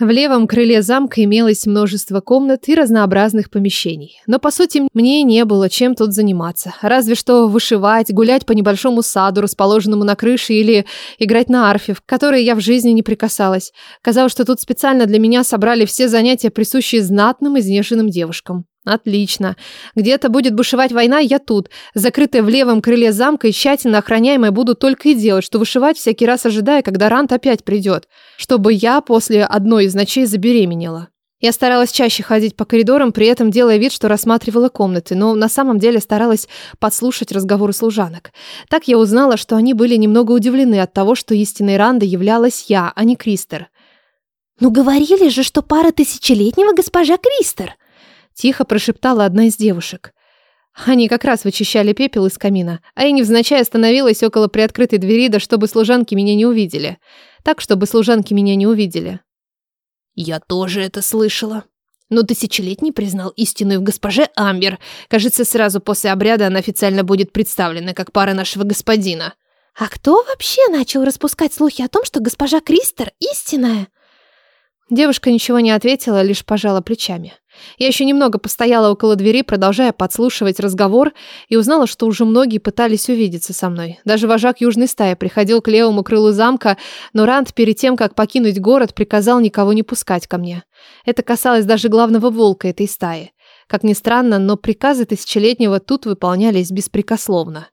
В левом крыле замка имелось множество комнат и разнообразных помещений. Но, по сути, мне не было чем тут заниматься. Разве что вышивать, гулять по небольшому саду, расположенному на крыше, или играть на арфе, в которой я в жизни не прикасалась. Казалось, что тут специально для меня собрали все занятия, присущие знатным и изнеженным девушкам. Отлично. Где-то будет бушевать война, я тут. Закрытая в левом крыле замка и тщательно охраняемая буду только и делать, что вышивать всякий раз ожидая, когда Рант опять придет, чтобы я после одной из ночей забеременела. Я старалась чаще ходить по коридорам, при этом делая вид, что рассматривала комнаты, но на самом деле старалась подслушать разговоры служанок. Так я узнала, что они были немного удивлены от того, что истинной Рандой являлась я, а не Кристер. «Ну говорили же, что пара тысячелетнего госпожа Кристер!» Тихо прошептала одна из девушек. Они как раз вычищали пепел из камина, а я невзначай остановилась около приоткрытой двери, да чтобы служанки меня не увидели. Так, чтобы служанки меня не увидели. «Я тоже это слышала», но тысячелетний признал истинную в госпоже Амбер. Кажется, сразу после обряда она официально будет представлена как пара нашего господина. А кто вообще начал распускать слухи о том, что госпожа Кристер истинная? Девушка ничего не ответила, лишь пожала плечами. Я еще немного постояла около двери, продолжая подслушивать разговор, и узнала, что уже многие пытались увидеться со мной. Даже вожак южной стаи приходил к левому крылу замка, но Ранд перед тем, как покинуть город, приказал никого не пускать ко мне. Это касалось даже главного волка этой стаи. Как ни странно, но приказы тысячелетнего тут выполнялись беспрекословно.